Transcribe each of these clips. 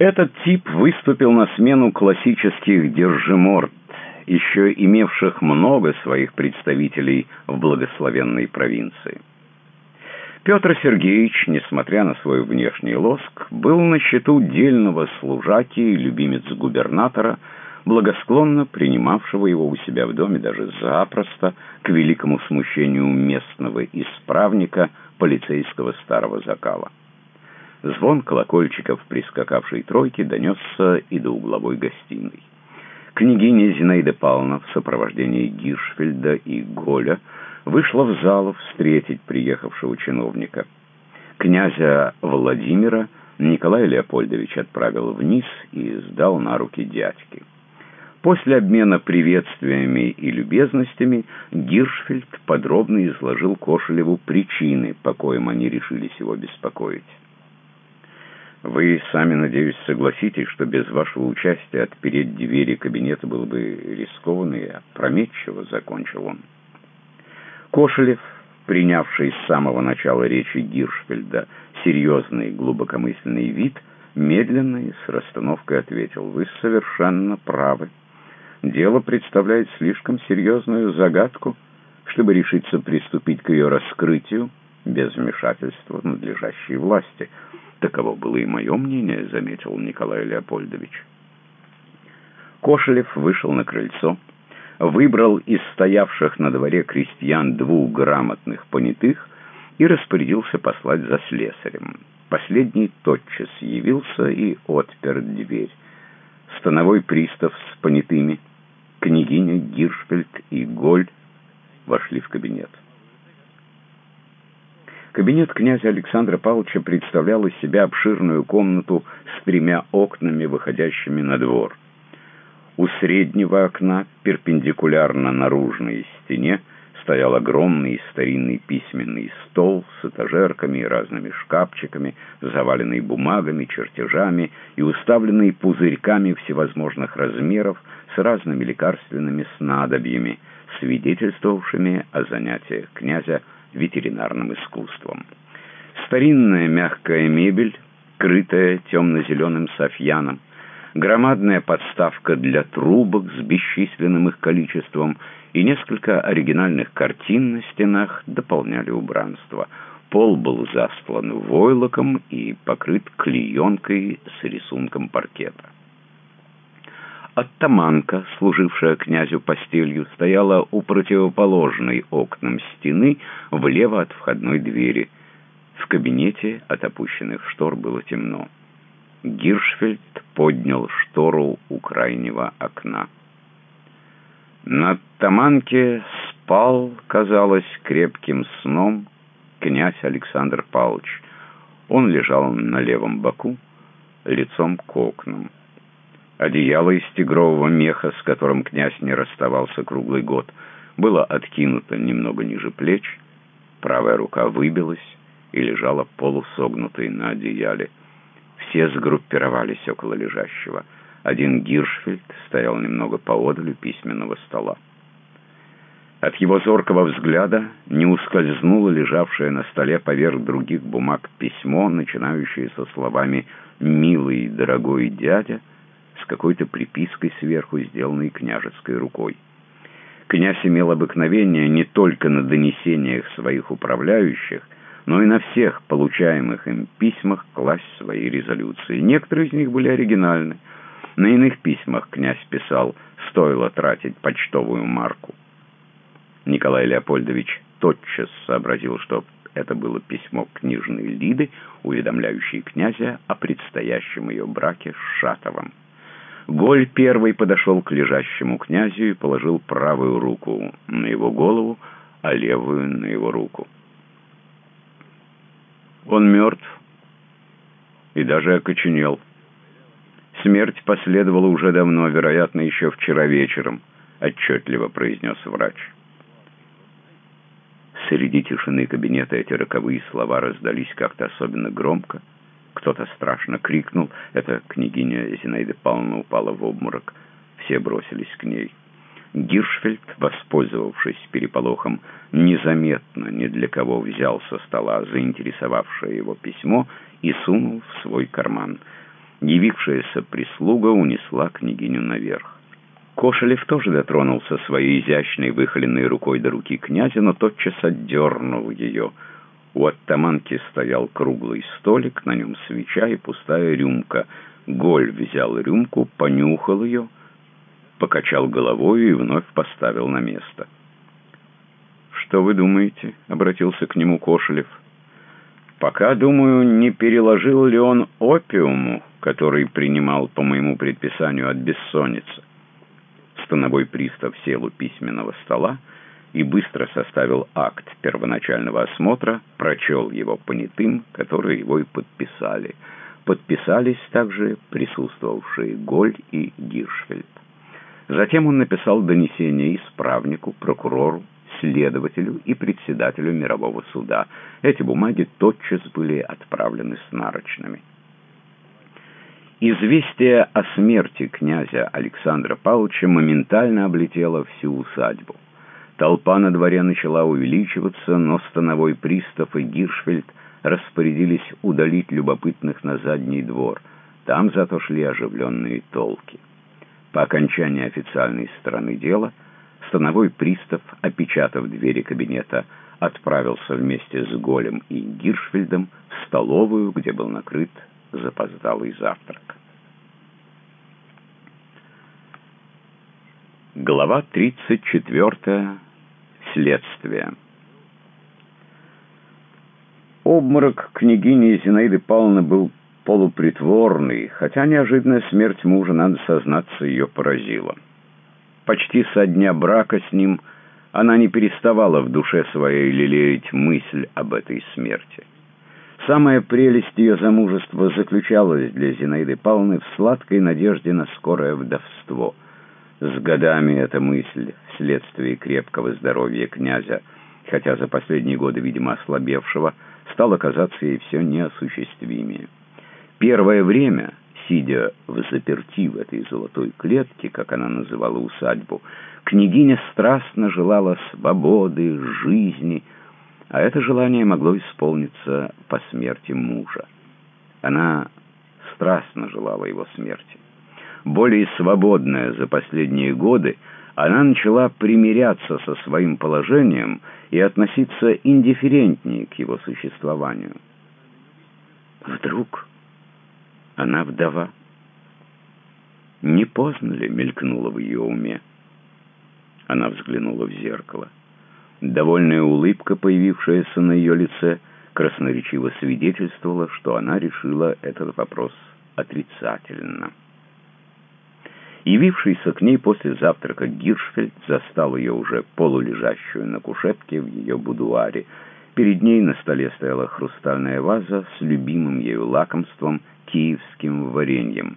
Этот тип выступил на смену классических держиморд, еще имевших много своих представителей в благословенной провинции. Петр Сергеевич, несмотря на свой внешний лоск, был на счету дельного служаки и любимец губернатора, благосклонно принимавшего его у себя в доме даже запросто, к великому смущению местного исправника полицейского старого закала. Звон колокольчиков прискакавшей тройки донесся и до угловой гостиной. Княгиня Зинаида Павловна в сопровождении Гиршфельда и Голя вышла в зал встретить приехавшего чиновника. Князя Владимира Николай Леопольдович отправил вниз и сдал на руки дядьки. После обмена приветствиями и любезностями Гиршфельд подробно изложил Кошелеву причины, по коим они решились его беспокоить. Вы сами, надеюсь, согласитесь, что без вашего участия отпереть двери кабинета было бы рискованно и опрометчиво, закончил он. Кошелев, принявший с самого начала речи Гиршфельда серьезный глубокомысленный вид, медленно и с расстановкой ответил, «Вы совершенно правы. Дело представляет слишком серьезную загадку, чтобы решиться приступить к ее раскрытию без вмешательства надлежащей власти». Таково было и мое мнение, заметил Николай Леопольдович. Кошелев вышел на крыльцо, выбрал из стоявших на дворе крестьян двух грамотных понятых и распорядился послать за слесарем. Последний тотчас явился и отпер дверь. Становой пристав с понятыми, княгиня Гиршфельд и Голь вошли в кабинет. Кабинет князя Александра Павловича представлял из себя обширную комнату с тремя окнами, выходящими на двор. У среднего окна, перпендикулярно наружной стене, стоял огромный старинный письменный стол с этажерками и разными шкафчиками, заваленный бумагами, чертежами и уставленный пузырьками всевозможных размеров с разными лекарственными снадобьями, свидетельствовавшими о занятиях князя ветеринарным искусством. Старинная мягкая мебель, крытая темно-зеленым софьяном, громадная подставка для трубок с бесчисленным их количеством и несколько оригинальных картин на стенах дополняли убранство. Пол был застлан войлоком и покрыт клеенкой с рисунком паркета. Оттаманка, служившая князю постелью, стояла у противоположной окнам стены влево от входной двери. В кабинете от опущенных штор было темно. Гиршфельд поднял штору у крайнего окна. На Таманке спал, казалось, крепким сном князь Александр Павлович. Он лежал на левом боку, лицом к окнам. Одеяло из тигрового меха, с которым князь не расставался круглый год, было откинуто немного ниже плеч, правая рука выбилась и лежала полусогнутой на одеяле. Все сгруппировались около лежащего. Один Гиршфельд стоял немного поодаль письменного стола. От его зоркого взгляда не ускользнуло лежавшее на столе поверх других бумаг письмо, начинающееся словами «Милый, дорогой дядя», с какой-то припиской сверху, сделанной княжеской рукой. Князь имел обыкновение не только на донесениях своих управляющих, но и на всех получаемых им письмах класть свои резолюции. Некоторые из них были оригинальны. На иных письмах князь писал «стоило тратить почтовую марку». Николай Леопольдович тотчас сообразил, что это было письмо книжной Лиды, уведомляющей князя о предстоящем ее браке с Шатовым. Голь первый подошел к лежащему князю и положил правую руку на его голову, а левую на его руку. Он мертв и даже окоченел. Смерть последовала уже давно, вероятно, еще вчера вечером, отчетливо произнес врач. Среди тишины кабинета эти роковые слова раздались как-то особенно громко, кто-то страшно крикнул. Это княгиня Зинаида Павловна упала в обморок. Все бросились к ней. Гиршфельд, воспользовавшись переполохом, незаметно ни для кого взял со стола заинтересовавшее его письмо и сунул в свой карман. Явившаяся прислуга унесла княгиню наверх. Кошелев тоже дотронулся своей изящной выхоленной рукой до руки князя, но тотчас отдернул ее. У оттаманки стоял круглый столик, на нем свеча и пустая рюмка. Голь взял рюмку, понюхал ее, покачал головой и вновь поставил на место. «Что вы думаете?» — обратился к нему Кошелев. «Пока, думаю, не переложил ли он опиуму, который принимал по моему предписанию от бессонницы». Становой пристав сел у письменного стола и быстро составил акт первоначального осмотра, прочел его понятым, которые его и подписали. Подписались также присутствовавшие Голь и Гиршфельд. Затем он написал донесение исправнику, прокурору, следователю и председателю мирового суда. Эти бумаги тотчас были отправлены с нарочными. Известие о смерти князя Александра Павловича моментально облетело всю усадьбу. Толпа на дворе начала увеличиваться, но становой пристав и Гиршфельд распорядились удалить любопытных на задний двор. Там зато шли оживленные толки. По окончании официальной стороны дела, становой пристав, опечатав двери кабинета, отправился вместе с Голем и Гиршфельдом в столовую, где был накрыт запоздалый завтрак. Глава 34. Следствие. Обморок княгини Зинаиды Павловны был полупритворный, хотя неожиданная смерть мужа, надо сознаться, ее поразила. Почти со дня брака с ним она не переставала в душе своей лелеять мысль об этой смерти. Самая прелесть ее замужества заключалась для Зинаиды Павловны в сладкой надежде на скорое вдовство. С годами эта мысль, вследствие крепкого здоровья князя, хотя за последние годы, видимо, ослабевшего, стала казаться ей все неосуществимее. Первое время, сидя в заперти в этой золотой клетке, как она называла усадьбу, княгиня страстно желала свободы, жизни, а это желание могло исполниться по смерти мужа. Она страстно желала его смерти. Более свободная за последние годы, она начала примиряться со своим положением и относиться индифферентнее к его существованию. Вдруг она вдова. Не поздно ли мелькнуло в ее уме? Она взглянула в зеркало. Довольная улыбка, появившаяся на ее лице, красноречиво свидетельствовала, что она решила этот вопрос отрицательно. Явившийся к ней после завтрака Гиршфельд застал ее уже полулежащую на кушетке в ее будуаре. Перед ней на столе стояла хрустальная ваза с любимым ею лакомством киевским вареньем.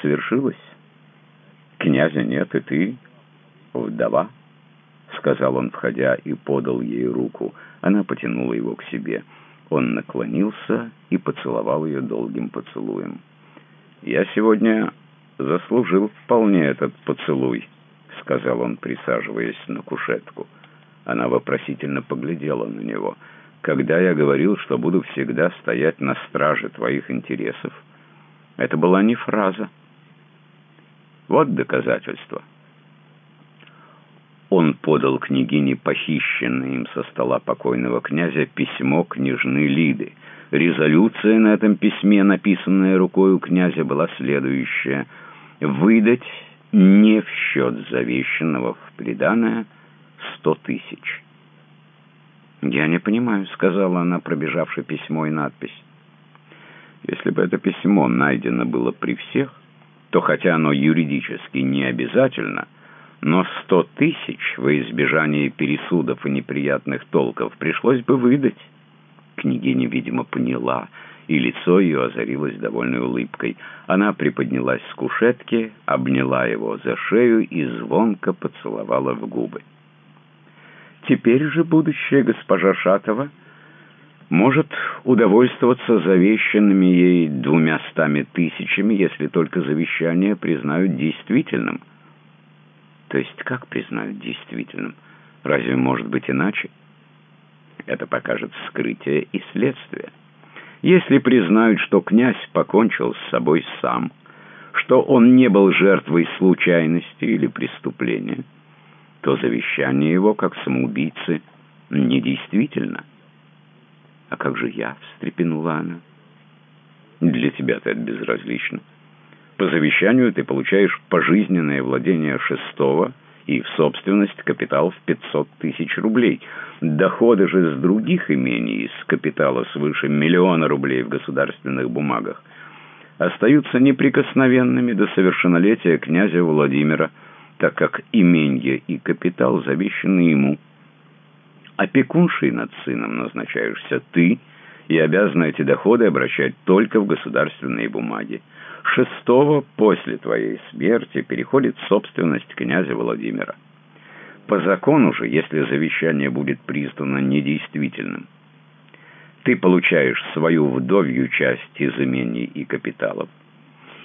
«Свершилось? Князя нет, и ты вдова?» — сказал он, входя, и подал ей руку. Она потянула его к себе. Он наклонился и поцеловал ее долгим поцелуем. «Я сегодня заслужил вполне этот поцелуй», — сказал он, присаживаясь на кушетку. Она вопросительно поглядела на него. «Когда я говорил, что буду всегда стоять на страже твоих интересов, это была не фраза. Вот доказательство». Он подал княгине похищенное им со стола покойного князя письмо княжны Лиды. Резолюция на этом письме, написанная рукой у князя, была следующая. «Выдать не в счет завещанного в приданое сто тысяч». «Я не понимаю», — сказала она, пробежавши письмо и надпись. «Если бы это письмо найдено было при всех, то хотя оно юридически не обязательно», но сто тысяч во избежание пересудов и неприятных толков пришлось бы выдать. Княгиня, видимо, поняла, и лицо ее озарилось довольной улыбкой. Она приподнялась с кушетки, обняла его за шею и звонко поцеловала в губы. Теперь же будущая госпожа Шатова может удовольствоваться завещанными ей двумястами тысячами, если только завещание признают действительным. То есть как признают действительным? Разве может быть иначе? Это покажет вскрытие и следствие. Если признают, что князь покончил с собой сам, что он не был жертвой случайности или преступления, то завещание его, как самоубийцы, недействительно. «А как же я?» — встрепенула она. «Для тебя-то это безразлично. По завещанию ты получаешь пожизненное владение шестого и в собственность капитал в 500 тысяч рублей. Доходы же с других имений, из капитала свыше миллиона рублей в государственных бумагах, остаются неприкосновенными до совершеннолетия князя Владимира, так как именье и капитал завещаны ему. Опекуншей над сыном назначаешься ты и обязана эти доходы обращать только в государственные бумаги шестого после твоей смерти переходит собственность князя Владимира. По закону же, если завещание будет признано недействительным, ты получаешь свою вдовью часть из имений и капиталов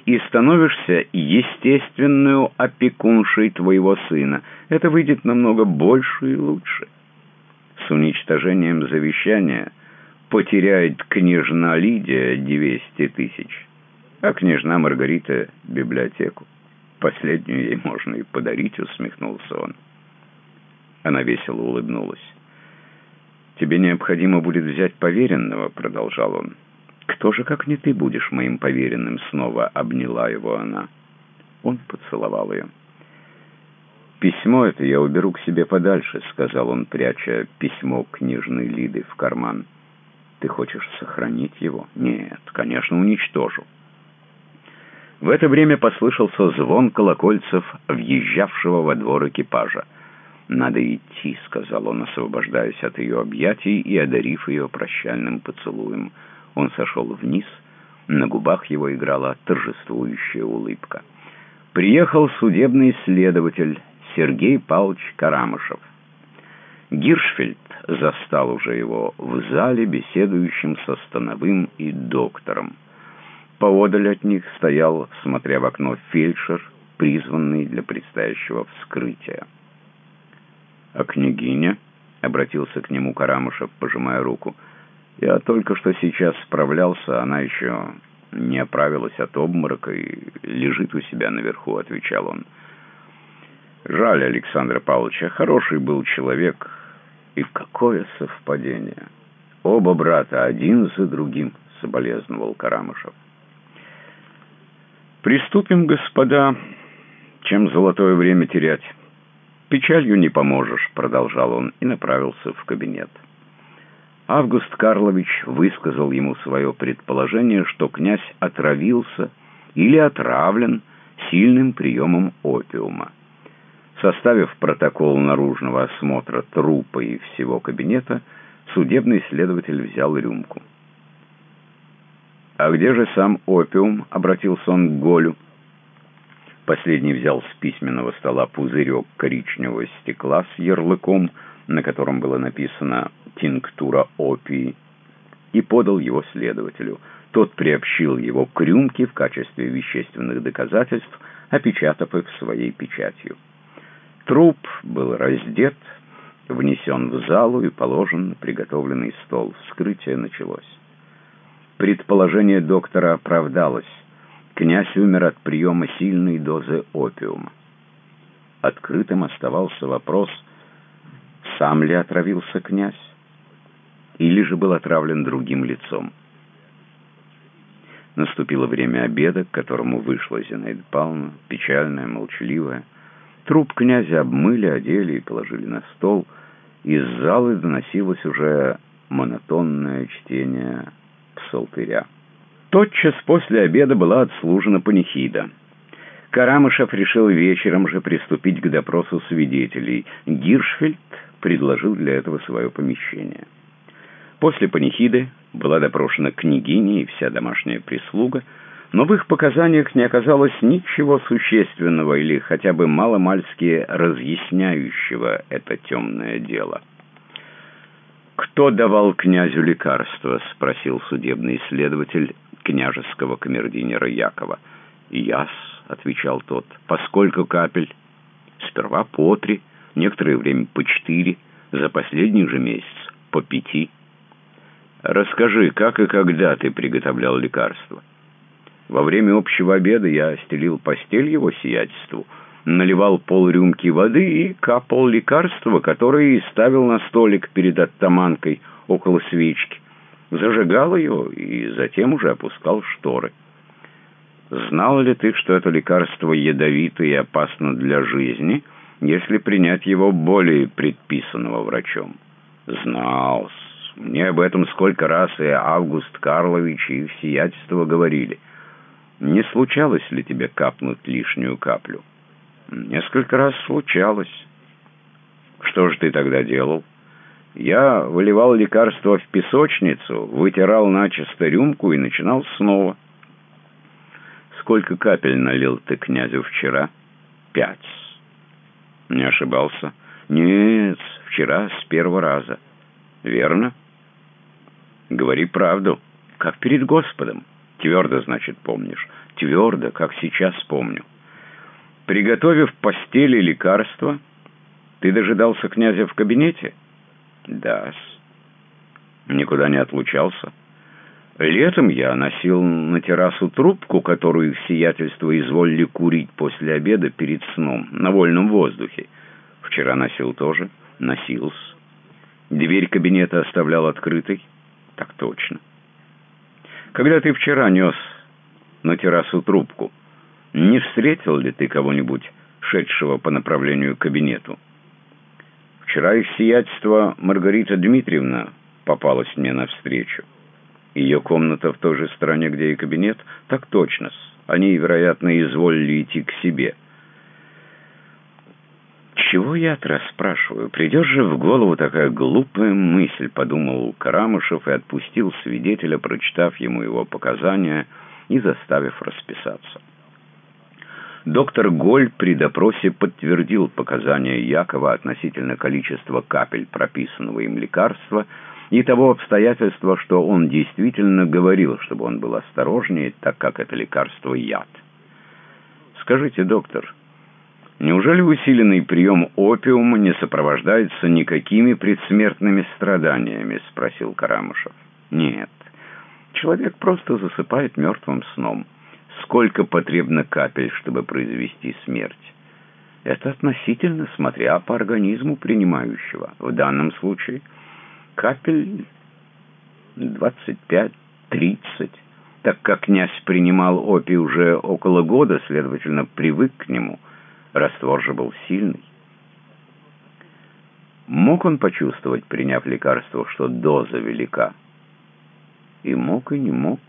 и становишься естественную опекуншей твоего сына. Это выйдет намного больше и лучше. С уничтожением завещания потеряет княжна Лидия 200 тысяч а княжна Маргарита — библиотеку. Последнюю ей можно и подарить, усмехнулся он. Она весело улыбнулась. «Тебе необходимо будет взять поверенного», — продолжал он. «Кто же, как не ты, будешь моим поверенным?» — снова обняла его она. Он поцеловал ее. «Письмо это я уберу к себе подальше», — сказал он, пряча письмо княжны Лиды в карман. «Ты хочешь сохранить его?» «Нет, конечно, уничтожу». В это время послышался звон колокольцев, въезжавшего во двор экипажа. «Надо идти», — сказал он, освобождаясь от ее объятий и одарив ее прощальным поцелуем. Он сошел вниз, на губах его играла торжествующая улыбка. Приехал судебный следователь Сергей Павлович Карамышев. Гиршфельд застал уже его в зале, беседующим со Становым и доктором. Поодаль от них стоял, смотря в окно, фельдшер, призванный для предстоящего вскрытия. «А княгиня?» — обратился к нему Карамышев, пожимая руку. «Я только что сейчас справлялся, она еще не оправилась от обморока и лежит у себя наверху», — отвечал он. «Жаль Александра Павловича, хороший был человек, и какое совпадение! Оба брата один за другим», — соболезновал Карамышев. «Приступим, господа, чем золотое время терять. Печалью не поможешь», — продолжал он и направился в кабинет. Август Карлович высказал ему свое предположение, что князь отравился или отравлен сильным приемом опиума. Составив протокол наружного осмотра трупа и всего кабинета, судебный следователь взял рюмку. «А где же сам опиум?» — обратился он к Голю. Последний взял с письменного стола пузырек коричневого стекла с ярлыком, на котором было написано «Тинктура опии», и подал его следователю. Тот приобщил его к рюмке в качестве вещественных доказательств, опечатав их своей печатью. Труп был раздет, внесен в залу и положен на приготовленный стол. Вскрытие началось. Предположение доктора оправдалось. Князь умер от приема сильной дозы опиума. Открытым оставался вопрос, сам ли отравился князь, или же был отравлен другим лицом. Наступило время обеда, к которому вышла Зинаида Павловна, печальная, молчаливая. Труп князя обмыли, одели и положили на стол. Из залы доносилось уже монотонное чтение псалтыря. Тотчас после обеда была отслужена панихида. Карамышев решил вечером же приступить к допросу свидетелей. Гиршфельд предложил для этого свое помещение. После панихиды была допрошена княгиня и вся домашняя прислуга, но в их показаниях не оказалось ничего существенного или хотя бы маломальски разъясняющего это темное дело. «Кто давал князю лекарства?» — спросил судебный следователь княжеского камердинера Якова. «Яс», — отвечал тот, — «по сколько капель?» «Сперва по три, некоторое время по четыре, за последний же месяц по пяти». Расскажи, как и когда ты приготовлял лекарство? Во время общего обеда я стелил постель его сиятельству, наливал пол рюмки воды и капал лекарство, которое и ставил на столик перед оттаманкой около свечки. Зажигал ее и затем уже опускал шторы. Знал ли ты, что это лекарство ядовито и опасно для жизни, если принять его более предписанного врачом? Знал. Мне об этом сколько раз и Август Карлович, и их сиятельство говорили. Не случалось ли тебе капнуть лишнюю каплю? Несколько раз случалось. Что же ты тогда делал? Я выливал лекарство в песочницу, вытирал начисто рюмку и начинал снова. Сколько капель налил ты князю вчера? Пять. Не ошибался? Нет, вчера с первого раза. Верно? Говори правду, как перед Господом. Твердо, значит, помнишь. Твердо, как сейчас помню. Приготовив постели лекарства, ты дожидался князя в кабинете? Да-с. Никуда не отлучался? Летом я носил на террасу трубку, которую их сиятельство изволили курить после обеда перед сном, на вольном воздухе. Вчера носил тоже, носился. Дверь кабинета оставлял открытой. Так точно. Когда ты вчера нес на террасу трубку, не встретил ли ты кого-нибудь, шедшего по направлению к кабинету? Вчера их сиятельство Маргарита Дмитриевна попалась мне навстречу. Ее комната в той же стороне, где и кабинет? Так точно -с. Они, вероятно, изволили идти к себе. «Чего я-то расспрашиваю? Придешь же в голову такая глупая мысль», — подумал Карамышев и отпустил свидетеля, прочитав ему его показания и заставив расписаться. Доктор Голь при допросе подтвердил показания Якова относительно количества капель прописанного им лекарства и того обстоятельства, что он действительно говорил, чтобы он был осторожнее, так как это лекарство яд. «Скажите, доктор...» Неужели усиленный прием опиума не сопровождается никакими предсмертными страданиями? Спросил Карамышев. Нет. Человек просто засыпает мертвым сном. Сколько потребно капель, чтобы произвести смерть? Это относительно, смотря по организму принимающего. В данном случае капель 25-30. Так как князь принимал опий уже около года, следовательно, привык к нему – Раствор же был сильный. Мог он почувствовать, приняв лекарство, что доза велика? И мог, и не мог.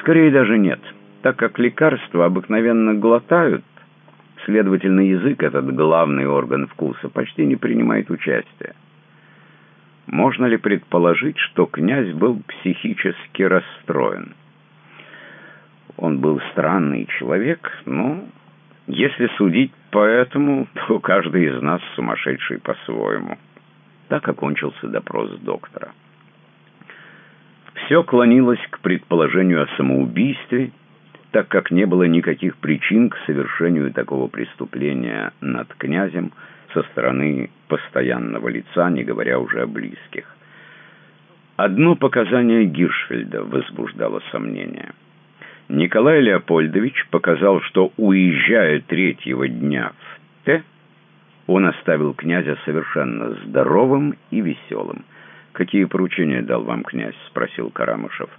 Скорее даже нет, так как лекарства обыкновенно глотают, следовательно, язык, этот главный орган вкуса, почти не принимает участия. Можно ли предположить, что князь был психически расстроен? Он был странный человек, но если судить по этому, то каждый из нас сумасшедший по-своему. Так окончился допрос доктора. Все клонилось к предположению о самоубийстве, так как не было никаких причин к совершению такого преступления над князем со стороны постоянного лица, не говоря уже о близких. Одно показание Гиршфельда возбуждало сомнения – Николай Леопольдович показал, что, уезжая третьего дня в Т, он оставил князя совершенно здоровым и веселым. «Какие поручения дал вам князь?» — спросил Карамышев.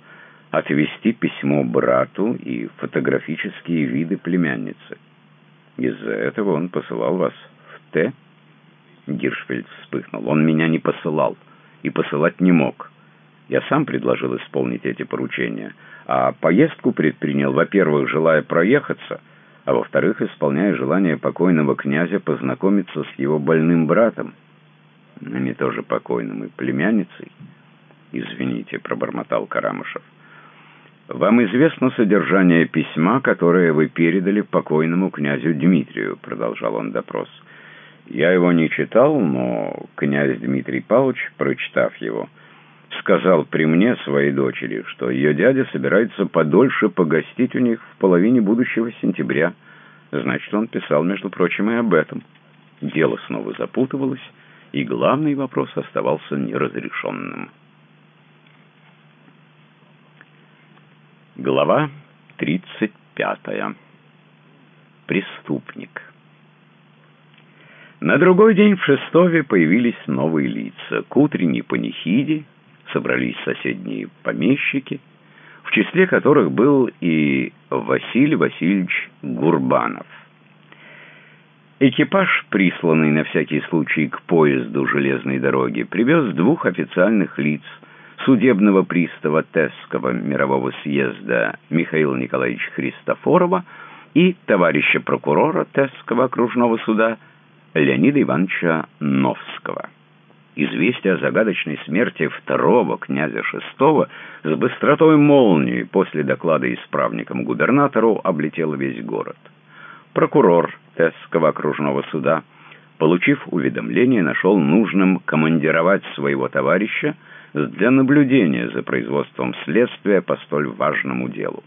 «Отвести письмо брату и фотографические виды племянницы. Из-за этого он посылал вас в Т?» Гиршфельд вспыхнул. «Он меня не посылал и посылать не мог». Я сам предложил исполнить эти поручения, а поездку предпринял, во-первых, желая проехаться, а во-вторых, исполняя желание покойного князя познакомиться с его больным братом, а не тоже покойным и племянницей. «Извините», — пробормотал Карамышев. «Вам известно содержание письма, которое вы передали покойному князю Дмитрию», — продолжал он допрос. «Я его не читал, но князь Дмитрий Павлович, прочитав его, — сказал при мне своей дочери, что ее дядя собирается подольше погостить у них в половине будущего сентября. Значит, он писал, между прочим, и об этом. Дело снова запутывалось, и главный вопрос оставался неразрешенным. Глава 35. Преступник. На другой день в Шестове появились новые лица. К утренней панихиде собрались соседние помещики, в числе которых был и Василий Васильевич Гурбанов. Экипаж, присланный на всякий случай к поезду железной дороги, привез двух официальных лиц – судебного пристава Тесского мирового съезда Михаила Николаевича Христофорова и товарища прокурора Тесского окружного суда Леонида Ивановича Новского. Известие о загадочной смерти второго князя шестого с быстротой молнии после доклада исправникам губернатору облетело весь город. Прокурор Тесского окружного суда, получив уведомление, нашел нужным командировать своего товарища для наблюдения за производством следствия по столь важному делу.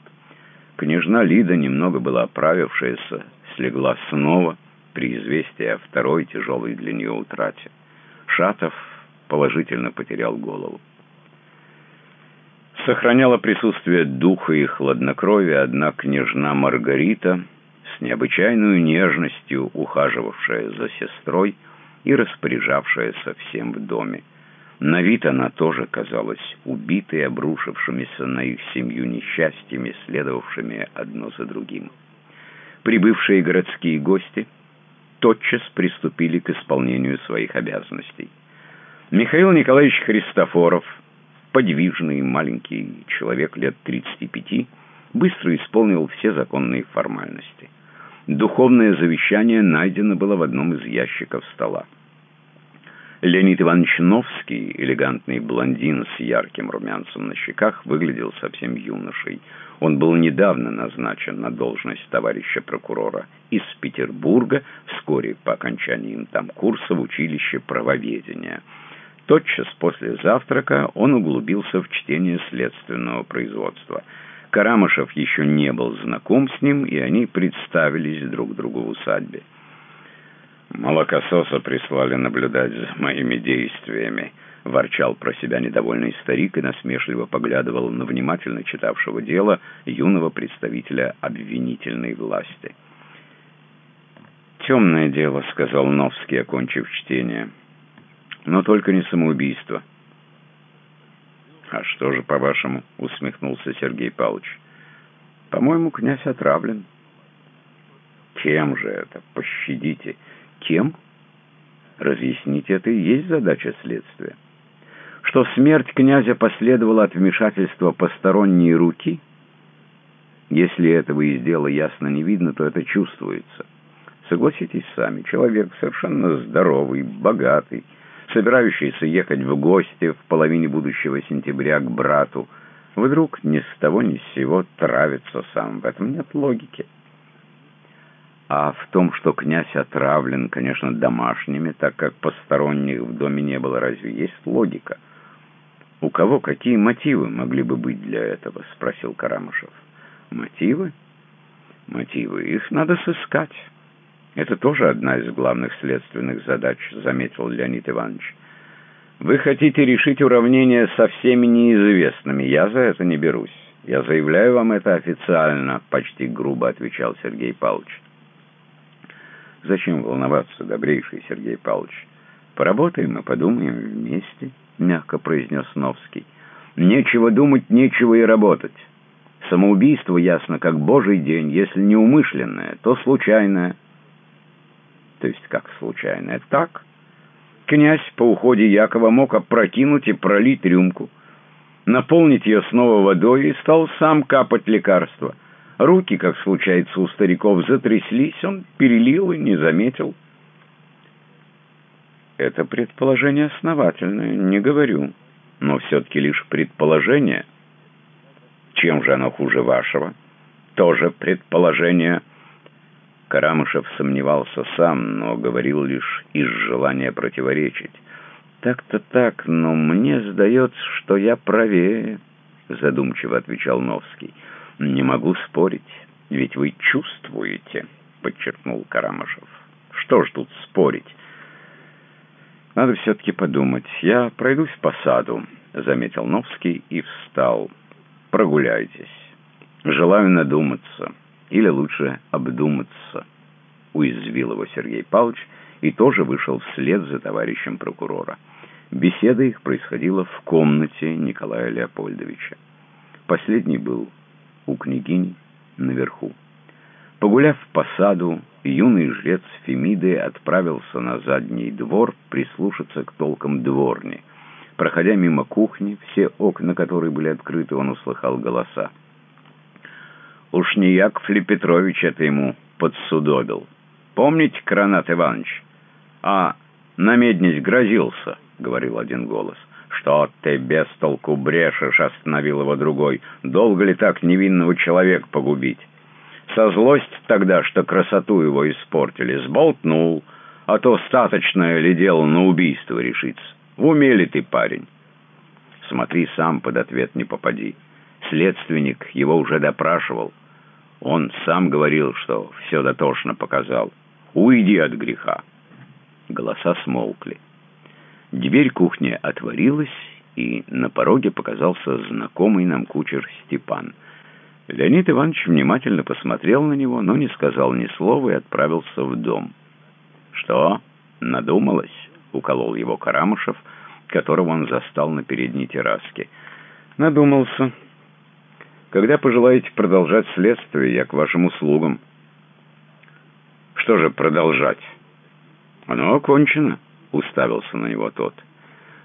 Княжна Лида, немного была оправившаяся, слегла снова при известии о второй тяжелой для нее утрате. Шатов положительно потерял голову. Сохраняла присутствие духа и хладнокровия одна княжна Маргарита, с необычайной нежностью ухаживавшая за сестрой и распоряжавшаяся всем в доме. На вид она тоже казалась убитой, обрушившимися на их семью несчастьями, следовавшими одно за другим. Прибывшие городские гости тотчас приступили к исполнению своих обязанностей. Михаил Николаевич Христофоров, подвижный маленький человек лет 35, быстро исполнил все законные формальности. Духовное завещание найдено было в одном из ящиков стола. Леонид Иванович Новский, элегантный блондин с ярким румянцем на щеках, выглядел совсем юношей. Он был недавно назначен на должность товарища прокурора из Петербурга, вскоре по окончании им там курса в училище правоведения. Тотчас после завтрака он углубился в чтение следственного производства. Карамышев еще не был знаком с ним, и они представились друг другу в усадьбе. «Молокососа прислали наблюдать за моими действиями», — ворчал про себя недовольный старик и насмешливо поглядывал на внимательно читавшего дело юного представителя обвинительной власти. «Темное дело», — сказал Новский, окончив чтение. «Но только не самоубийство». «А что же, по-вашему?» — усмехнулся Сергей Павлович. «По-моему, князь отравлен». «Чем же это? Пощадите». Кем? Разъяснить это и есть задача следствия. Что смерть князя последовала от вмешательства посторонней руки, если этого из дела ясно не видно, то это чувствуется. Согласитесь сами, человек совершенно здоровый, богатый, собирающийся ехать в гости в половине будущего сентября к брату, вдруг ни с того ни с сего травится сам. В этом нет логики. А в том, что князь отравлен, конечно, домашними, так как посторонних в доме не было, разве есть логика? «У кого какие мотивы могли бы быть для этого?» — спросил Карамышев. «Мотивы? Мотивы. Их надо сыскать. Это тоже одна из главных следственных задач», — заметил Леонид Иванович. «Вы хотите решить уравнение со всеми неизвестными. Я за это не берусь. Я заявляю вам это официально», — почти грубо отвечал Сергей Павлович. Зачем волноваться, добрейший Сергей Павлович? Поработаем и подумаем вместе, мягко произнес Новский. Нечего думать, нечего и работать. Самоубийство ясно, как божий день, если не умышленное, то случайное. То есть как случайное? Так. Князь по уходе Якова мог опрокинуть и пролить рюмку, наполнить ее снова водой и стал сам капать лекарство. Руки, как случается у стариков, затряслись, он перелил и не заметил. Это предположение основательное, не говорю, но все-таки лишь предположение. Чем же оно хуже вашего? Тоже предположение. Карамышев сомневался сам, но говорил лишь из желания противоречить. «Так-то так, но мне сдается, что я правее», — задумчиво отвечал Новский. «Не могу спорить, ведь вы чувствуете», — подчеркнул Карамышев. «Что ж тут спорить?» «Надо все-таки подумать. Я пройдусь по саду», — заметил Новский и встал. «Прогуляйтесь. Желаю надуматься, или лучше обдуматься, уязвил его Сергей Павлович и тоже вышел вслед за товарищем прокурора. Беседа их происходила в комнате Николая Леопольдовича. Последний был у княгини наверху. Погуляв по саду, юный жрец Фемиды отправился на задний двор прислушаться к толкам дворни. Проходя мимо кухни, все окна которой были открыты, он услыхал голоса. Уж не Яков ли Петрович это ему подсудобил? Помните, Кранат Иванович? А на меднись грозился, — говорил один голос. «Что ты без толку брешешь?» — остановил его другой. «Долго ли так невинного человека погубить?» Со злость тогда, что красоту его испортили, сболтнул, а то статочное ли дело на убийство решиться. В уме ли ты, парень? Смотри сам, под ответ не попади. Следственник его уже допрашивал. Он сам говорил, что все дотошно показал. Уйди от греха. Голоса смолкли. Дверь кухни отворилась, и на пороге показался знакомый нам кучер Степан. Леонид Иванович внимательно посмотрел на него, но не сказал ни слова и отправился в дом. «Что, надумалось?» — уколол его Карамышев, которого он застал на передней терраске. «Надумался. Когда пожелаете продолжать следствие, я к вашим услугам». «Что же продолжать?» «Оно окончено», — уставился на него тот.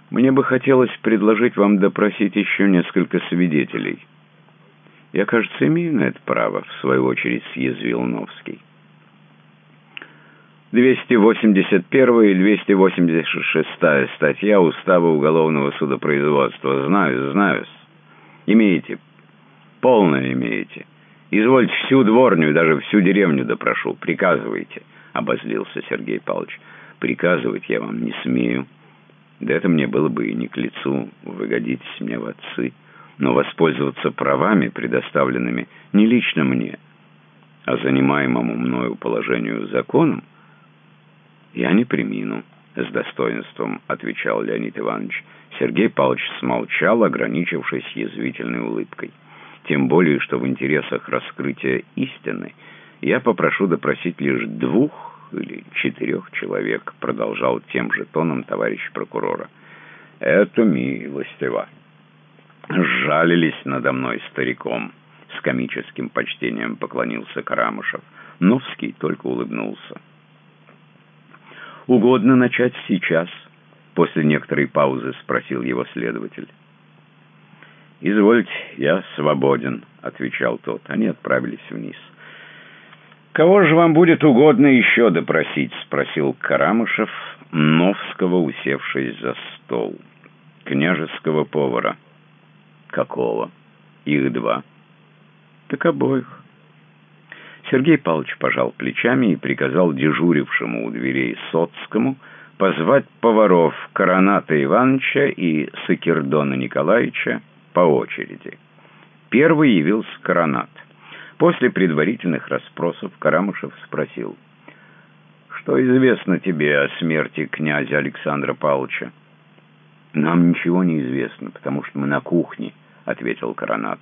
«Мне бы хотелось предложить вам допросить еще несколько свидетелей». «Я, кажется, имею на это право», — в свою очередь съязвил Новский. 281 и 286 статья Устава уголовного судопроизводства. Знаю, знаю. Имеете. Полно имеете. Извольте всю дворню, даже всю деревню допрошу. Приказывайте, — обозлился Сергей Павлович. Приказывать я вам не смею. Да это мне было бы и не к лицу. Вы годитесь мне в отцы. Но воспользоваться правами, предоставленными не лично мне, а занимаемому мною положению законом, я не примину, — с достоинством отвечал Леонид Иванович. Сергей Павлович смолчал, ограничившись язвительной улыбкой. Тем более, что в интересах раскрытия истины я попрошу допросить лишь двух или четырех человек, продолжал тем же тоном товарищ прокурора. Это милостиво. Жалились надо мной стариком. С комическим почтением поклонился Карамышев. Новский только улыбнулся. «Угодно начать сейчас?» После некоторой паузы спросил его следователь. «Извольте, я свободен», — отвечал тот. Они отправились вниз. «Кого же вам будет угодно еще допросить?» — спросил Карамышев, Новского, усевшись за стол. «Княжеского повара». «Какого?» «Их два». «Так обоих». Сергей Павлович пожал плечами и приказал дежурившему у дверей Соцкому позвать поваров Короната Ивановича и Сакердона Николаевича по очереди. Первый явился Коронат. После предварительных расспросов Карамышев спросил, «Что известно тебе о смерти князя Александра Павловича?» «Нам ничего не известно, потому что мы на кухне», — ответил Коронат.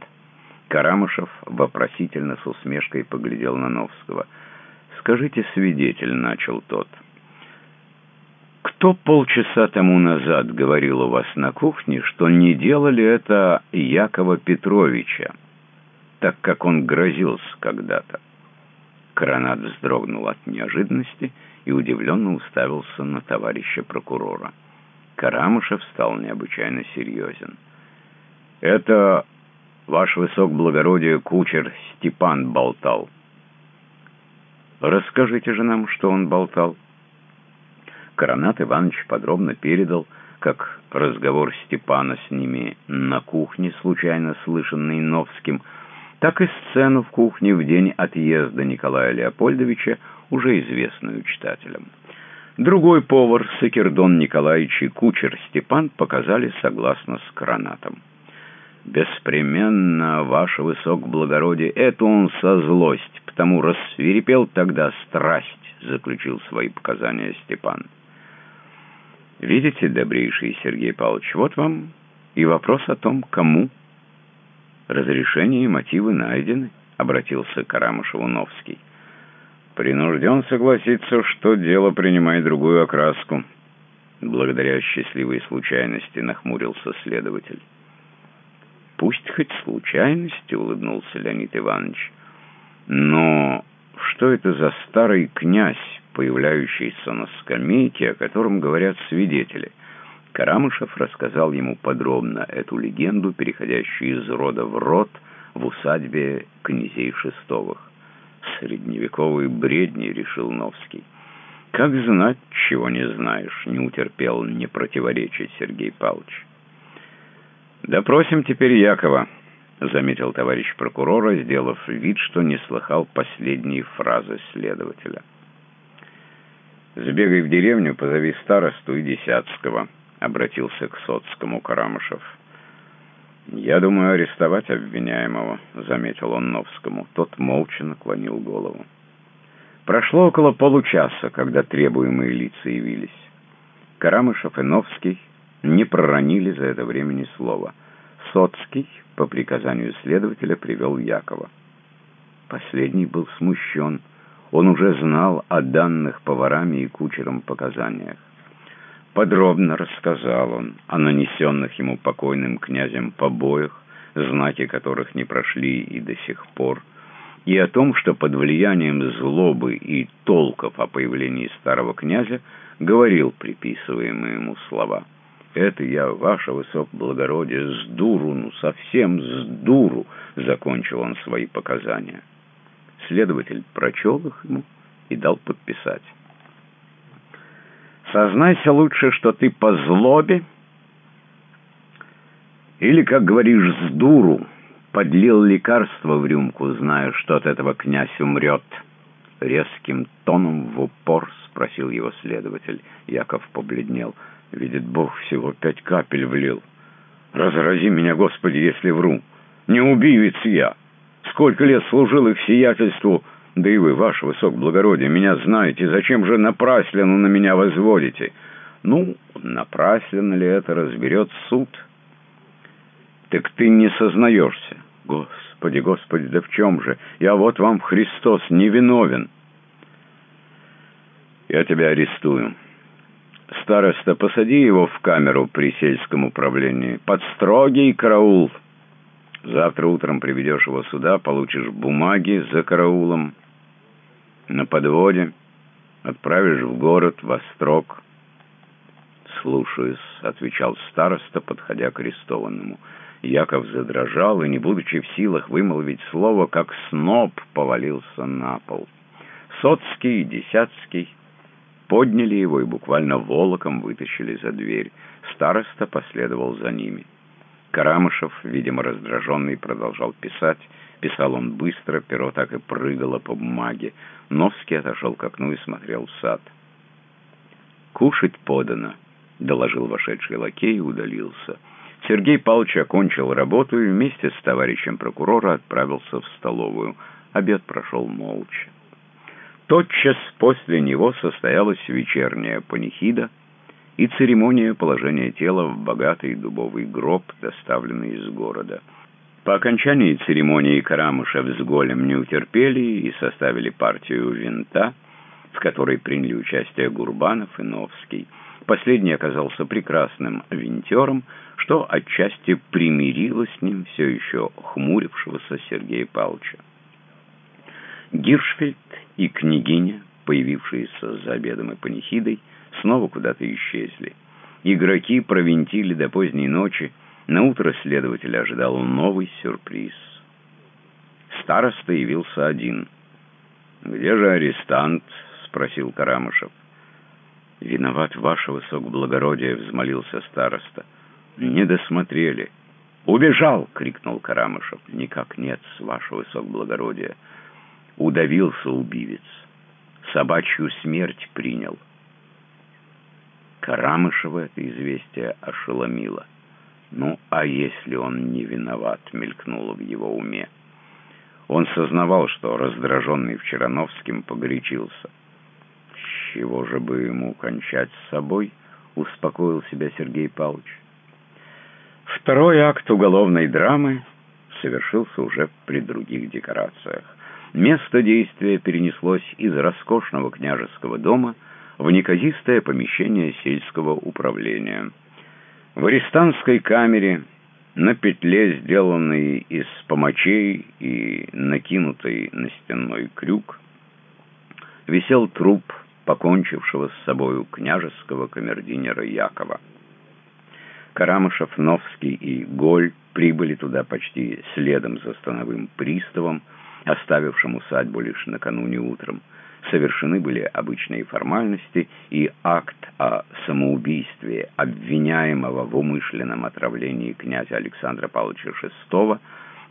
Карамышев вопросительно с усмешкой поглядел на Новского. «Скажите, свидетель», — начал тот. «Кто полчаса тому назад говорил у вас на кухне, что не делали это Якова Петровича?» Так как он грозился когда-то. Коронат вздрогнул от неожиданности и удивленно уставился на товарища прокурора. Карамышев стал необычайно серьезен. «Это, ваш высокоблагородие, кучер Степан болтал». «Расскажите же нам, что он болтал». Коронат Иванович подробно передал, как разговор Степана с ними на кухне, случайно слышанный Новским, так и сцену в кухне в день отъезда Николая Леопольдовича, уже известную читателям. Другой повар, Сакердон Николаевич и кучер Степан показали согласно с гранатом. «Беспременно, ваше высокоблагородие, это он со злость, потому рассверепел тогда страсть», — заключил свои показания Степан. «Видите, добрейший Сергей Павлович, вот вам и вопрос о том, кому Разрешение и мотивы найдены, обратился к Карамышеву Новский. Принужден согласиться, что дело принимает другую окраску. Благодаря счастливой случайности нахмурился следователь. «Пусть хоть случайности», — улыбнулся Леонид Иванович. «Но что это за старый князь, появляющийся на скамейке, о котором говорят свидетели?» Карамышев рассказал ему подробно эту легенду, переходящую из рода в род в усадьбе князей Шестовых. «Средневековые бредни», — решил Новский. «Как знать, чего не знаешь?» — не утерпел не противоречить Сергей Павлович. «Допросим теперь Якова», — заметил товарищ прокурора, сделав вид, что не слыхал последние фразы следователя. «Сбегай в деревню, позови старосту и Десятского», — обратился к Соцкому Карамышев. «Я думаю арестовать обвиняемого», — заметил он Новскому. Тот молча наклонил голову. Прошло около получаса, когда требуемые лица явились. Карамышев и Новский не проронили за это время ни слова. Соцкий по приказанию следователя привел Якова. Последний был смущен. Он уже знал о данных поварами и кучерам показаниях. Подробно рассказал он о нанесенных ему покойным князем побоях, знаки которых не прошли и до сих пор, и о том, что под влиянием злобы и толков о появлении старого князя говорил приписываемые ему слова — это я, ваше высокоблагородие, с дуру, ну совсем с дуру, закончил он свои показания. Следователь прочел их ему и дал подписать. Сознайся лучше, что ты по злобе или, как говоришь, с дуру подлил лекарство в рюмку, зная, что от этого князь умрет. Резким тоном в упор спросил его следователь. Яков побледнел. Видит Бог, всего пять капель влил. Разрази меня, Господи, если вру. Не убивец я. Сколько лет служил их сиятельству, да и вы, ваше высокоблагородие, меня знаете. Зачем же напрасленно на меня возводите? Ну, напрасленно ли это разберет суд? Так ты не сознаешься. Господи, Господи, да в чем же? Я вот вам Христос невиновен. Я тебя арестую. Староста, посади его в камеру при сельском управлении. Под строгий караул. Завтра утром приведешь его сюда, получишь бумаги за караулом. На подводе отправишь в город, во строк. «Слушаюсь», — отвечал староста, подходя к арестованному. Яков задрожал и, не будучи в силах вымолвить слово, как сноб повалился на пол. Соцкий и Десятский подняли его и буквально волоком вытащили за дверь. Староста последовал за ними. Карамышев, видимо, раздраженный, продолжал писать. Писал он быстро, перо так и прыгало по бумаге. Новский отошел к окну и смотрел в сад. «Кушать подано», — доложил вошедший лакей и удалился. Сергей Павлович окончил работу и вместе с товарищем прокурора отправился в столовую. Обед прошел молча. Тотчас после него состоялась вечерняя панихида и церемония положения тела в богатый дубовый гроб, доставленный из города. По окончании церемонии Карамышев с Голем не утерпели и составили партию винта, в которой приняли участие Гурбанов и Новский. Последний оказался прекрасным винтером, что отчасти примирило с ним все еще хмурившегося Сергея Павловича. Гиршфельд и княгиня, появившиеся за обедом и панихидой, снова куда-то исчезли. Игроки провинтили до поздней ночи, на утро следователя ожидал новый сюрприз. Староста явился один. «Где же арестант?» — спросил Карамышев. «Виноват ваше высокоблагородие», — взмолился староста. «Не досмотрели». «Убежал!» — крикнул Карамышев. «Никак нет, ваше высокоблагородие». Удавился убивец. Собачью смерть принял. Карамышева это известие ошеломило. Ну, а если он не виноват, мелькнуло в его уме. Он сознавал, что раздраженный Вчерановским погорячился. С чего же бы ему кончать с собой, успокоил себя Сергей Павлович. Второй акт уголовной драмы совершился уже при других декорациях. Место действия перенеслось из роскошного княжеского дома в неказистое помещение сельского управления. В арестантской камере на петле, сделанной из помочей и накинутой на стенной крюк, висел труп покончившего с собою княжеского камердинера Якова. Карамышев, Новский и Голь прибыли туда почти следом за становым приставом, оставившим усадьбу лишь накануне утром. Совершены были обычные формальности, и акт о самоубийстве обвиняемого в умышленном отравлении князя Александра Павловича VI,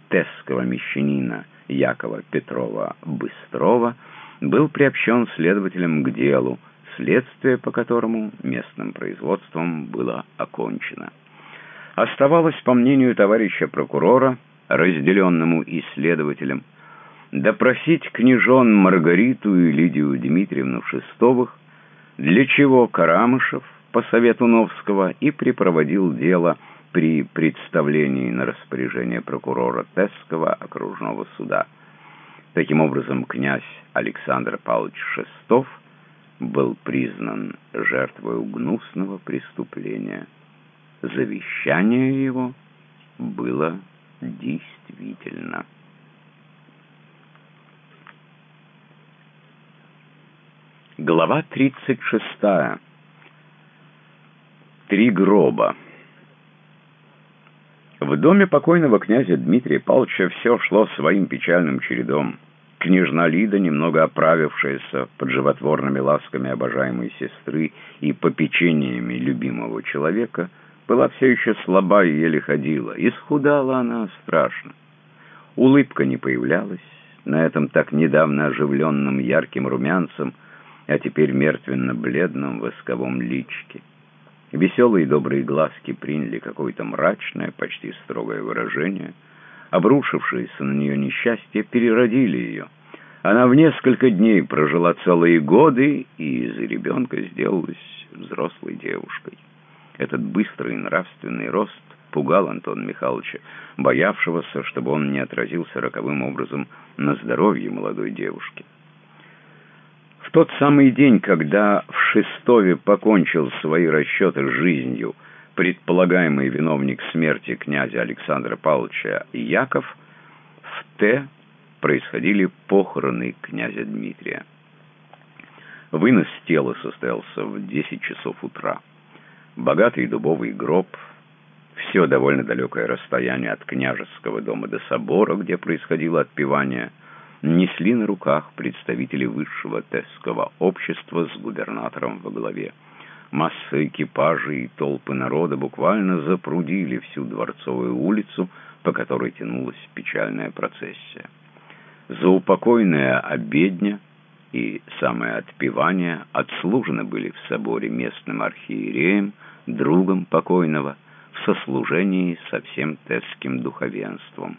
тесского мещанина Якова Петрова Быстрова, был приобщен следователем к делу, следствие по которому местным производством было окончено. Оставалось, по мнению товарища прокурора, разделенному исследователем, допросить княжон Маргариту и Лидию Дмитриевну Шестовых, для чего Карамышев, по совету Новского, и припроводил дело при представлении на распоряжение прокурора Тесского окружного суда. Таким образом, князь Александр Павлович Шестов был признан жертвой гнусного преступления. Завещание его было действительно. Глава 36. Три гроба. В доме покойного князя Дмитрия Павловича все шло своим печальным чередом. Княжна Лида, немного оправившаяся под животворными ласками обожаемой сестры и попечениями любимого человека, была все еще слаба и еле ходила. Исхудала она страшно. Улыбка не появлялась на этом так недавно оживленном ярким румянцем, а теперь мертвенно-бледном восковом личке. Веселые добрые глазки приняли какое-то мрачное, почти строгое выражение — обрушившиеся на нее несчастья переродили ее. Она в несколько дней прожила целые годы и из ребенка сделалась взрослой девушкой. Этот быстрый нравственный рост пугал Антона Михайловича, боявшегося, чтобы он не отразился роковым образом на здоровье молодой девушки. Тот самый день, когда в Шестове покончил свои расчеты с жизнью, предполагаемый виновник смерти князя Александра Павловича Яков, в Т происходили похороны князя Дмитрия. Вынос тела состоялся в 10 часов утра. Богатый дубовый гроб, все довольно далекое расстояние от княжеского дома до собора, где происходило отпевание, несли на руках представители высшего тесского общества с губернатором во главе. Масса экипажей и толпы народа буквально запрудили всю Дворцовую улицу, по которой тянулась печальная процессия. Заупокойная обедня и самое отпевание отслужены были в соборе местным архиереем, другом покойного, в сослужении со всем тесским духовенством.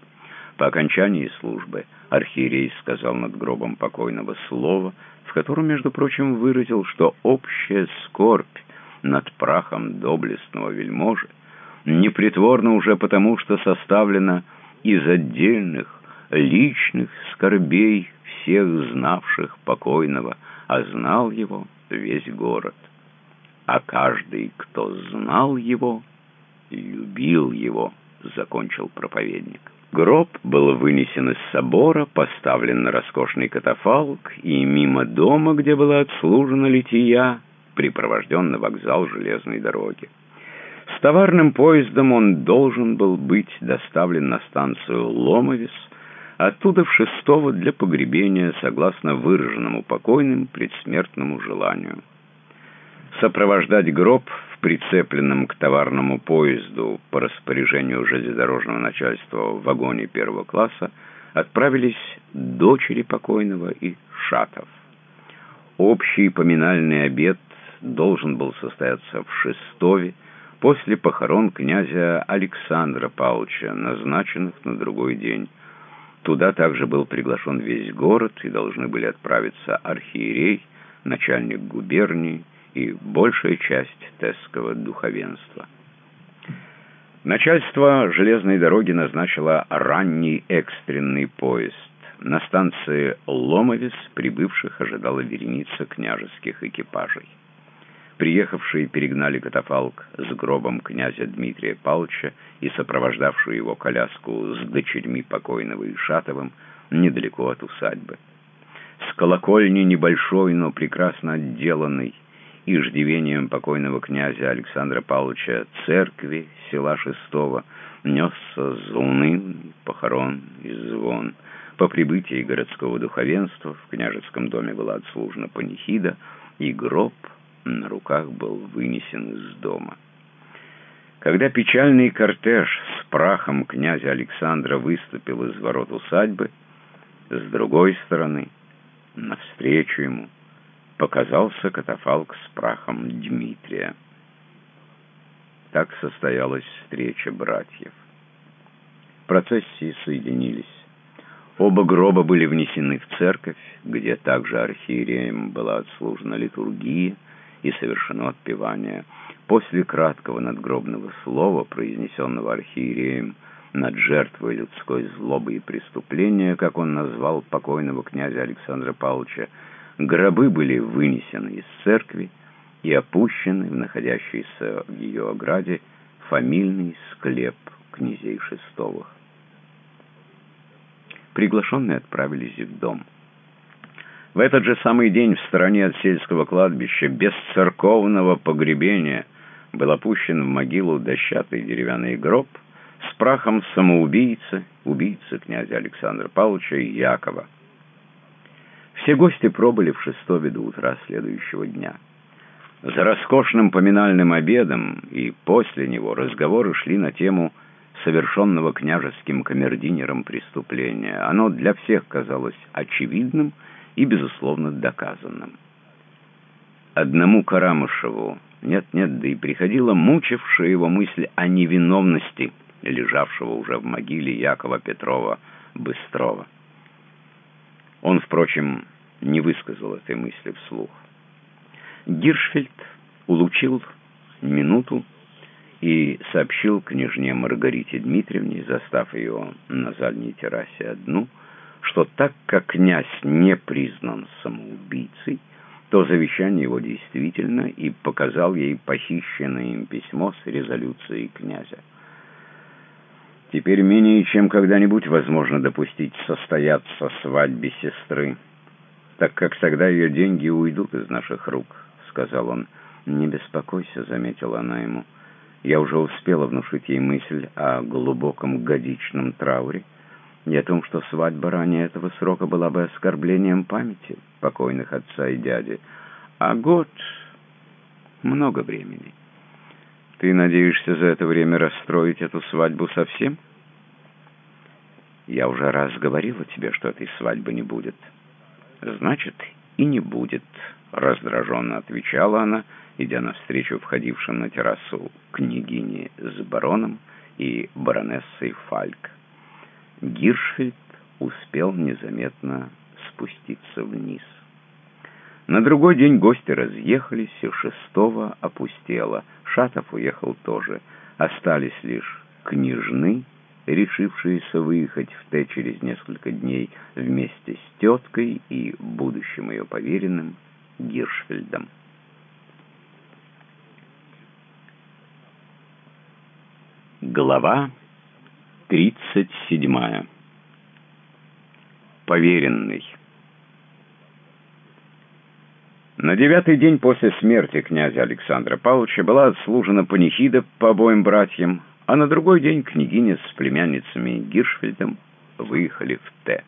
По окончании службы архиерей сказал над гробом покойного слово, в котором, между прочим, выразил, что общая скорбь над прахом доблестного вельможи, непритворно уже потому, что составлена из отдельных личных скорбей всех знавших покойного, а знал его весь город. А каждый, кто знал его, любил его, закончил проповедник. Гроб был вынесен из собора, поставлен на роскошный катафалк, и мимо дома, где была отслужена лития, припровожден на вокзал железной дороги. С товарным поездом он должен был быть доставлен на станцию Ломовис, оттуда в шестого для погребения, согласно выраженному покойным предсмертному желанию. Сопровождать гроб в прицепленном к товарному поезду по распоряжению железнодорожного начальства в вагоне первого класса отправились дочери покойного и Шатов. Общий поминальный обед должен был состояться в Шестове после похорон князя Александра Павловича, назначенных на другой день. Туда также был приглашен весь город, и должны были отправиться архиерей, начальник губернии и большая часть тесского духовенства. Начальство железной дороги назначило ранний экстренный поезд. На станции Ломовец прибывших ожидала вереница княжеских экипажей. Приехавшие перегнали катафалк с гробом князя Дмитрия Павловича и сопровождавшую его коляску с дочерьми покойного Ишатовым недалеко от усадьбы. С колокольни небольшой, но прекрасно отделанной, иждивением покойного князя Александра Павловича церкви села Шестого несся заунывный похорон и звон. По прибытии городского духовенства в княжеском доме была отслужена панихида, и гроб на руках был вынесен из дома. Когда печальный кортеж с прахом князя Александра выступил из ворот усадьбы, с другой стороны, навстречу ему, показался катафалк с прахом Дмитрия. Так состоялась встреча братьев. Процессии соединились. Оба гроба были внесены в церковь, где также архиереем была отслужена литургия, и совершено отпевание. После краткого надгробного слова, произнесенного архиереем над жертвой людской злобы и преступления, как он назвал покойного князя Александра Павловича, гробы были вынесены из церкви и опущены в находящийся в ее ограде фамильный склеп князей Шестовых. Приглашенные отправились в дом. В этот же самый день в стороне от сельского кладбища, без церковного погребения, был опущен в могилу дощатый деревянный гроб с прахом самоубийцы, убийцы князя Александра Павловича Якова. Все гости пробыли в Шестове до утра следующего дня. За роскошным поминальным обедом и после него разговоры шли на тему совершенного княжеским камердинером преступления. Оно для всех казалось очевидным и, безусловно, доказанным. Одному Карамышеву нет-нет, да и приходила мучившая его мысль о невиновности лежавшего уже в могиле Якова Петрова Быстрова. Он, впрочем, не высказал этой мысли вслух. Гиршфельд улучил минуту и сообщил княжне Маргарите Дмитриевне, застав ее на задней террасе одну, что так как князь не признан самоубийцей, то завещание его действительно и показал ей похищенное им письмо с резолюцией князя. Теперь менее чем когда-нибудь возможно допустить состояться свадьбе сестры, так как тогда ее деньги уйдут из наших рук, — сказал он. «Не беспокойся», — заметила она ему. «Я уже успела внушить ей мысль о глубоком годичном трауре, и о том, что свадьба ранее этого срока была бы оскорблением памяти покойных отца и дяди. А год — много времени. Ты надеешься за это время расстроить эту свадьбу совсем? Я уже раз говорила тебе, что этой свадьбы не будет. Значит, и не будет, — раздраженно отвечала она, идя навстречу входившим на террасу княгине с бароном и баронессой Фальк. Гиршфельд успел незаметно спуститься вниз. На другой день гости разъехались, и шестого опустело. Шатов уехал тоже. Остались лишь княжны, решившиеся выехать в Т через несколько дней вместе с теткой и будущим ее поверенным Гиршфельдом. Глава 37. Поверенный. На девятый день после смерти князя Александра Павловича была отслужена панихида по обоим братьям, а на другой день княгиня с племянницами Гиршфельдом выехали в Т.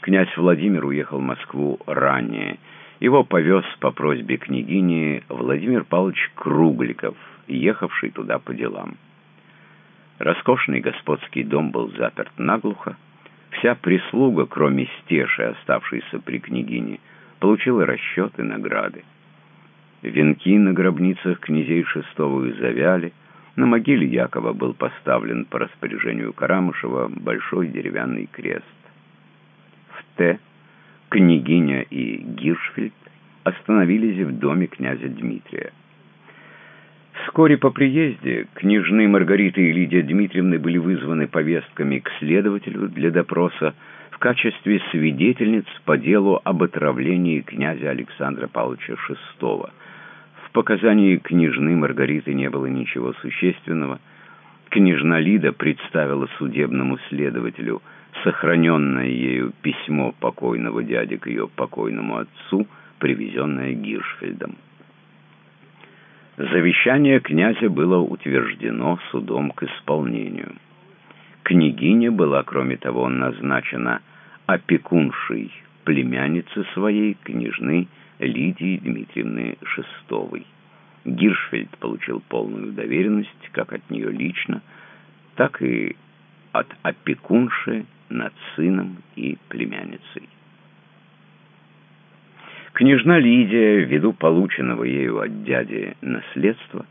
Князь Владимир уехал в Москву ранее. Его повез по просьбе княгини Владимир Павлович Кругликов, ехавший туда по делам. Роскошный господский дом был заперт наглухо. Вся прислуга, кроме стеши, оставшейся при княгине, получила расчеты награды. Венки на гробницах князей Шестого завяли. На могиле Якова был поставлен по распоряжению Карамышева большой деревянный крест. В Т княгиня и Гиршфельд остановились в доме князя Дмитрия. Вскоре по приезде княжны Маргарита и Лидия Дмитриевны были вызваны повестками к следователю для допроса в качестве свидетельниц по делу об отравлении князя Александра Павловича VI. В показании княжны Маргариты не было ничего существенного. Княжна Лида представила судебному следователю сохраненное ею письмо покойного дяди к ее покойному отцу, привезенное Гиршфельдом. Завещание князя было утверждено судом к исполнению. Княгиня была, кроме того, назначена опекуншей племянницы своей, княжны Лидии Дмитриевны Шестовой. Гиршфельд получил полную доверенность как от нее лично, так и от опекунши над сыном и племянницей. Княжна Лидия, ввиду полученного ею от дяди наследства,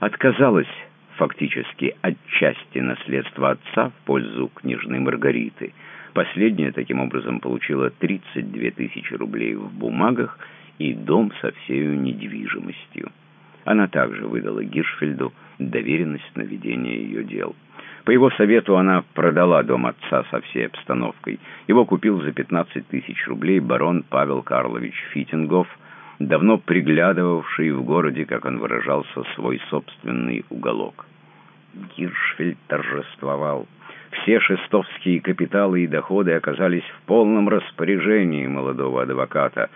отказалась фактически от части наследства отца в пользу княжны Маргариты. Последняя, таким образом, получила 32 тысячи рублей в бумагах и дом со всею недвижимостью. Она также выдала Гиршфельду доверенность на ведение ее дел. По его совету она продала дом отца со всей обстановкой. Его купил за 15 тысяч рублей барон Павел Карлович Фитингов, давно приглядывавший в городе, как он выражался, свой собственный уголок. Гиршфельд торжествовал. Все шестовские капиталы и доходы оказались в полном распоряжении молодого адвоката,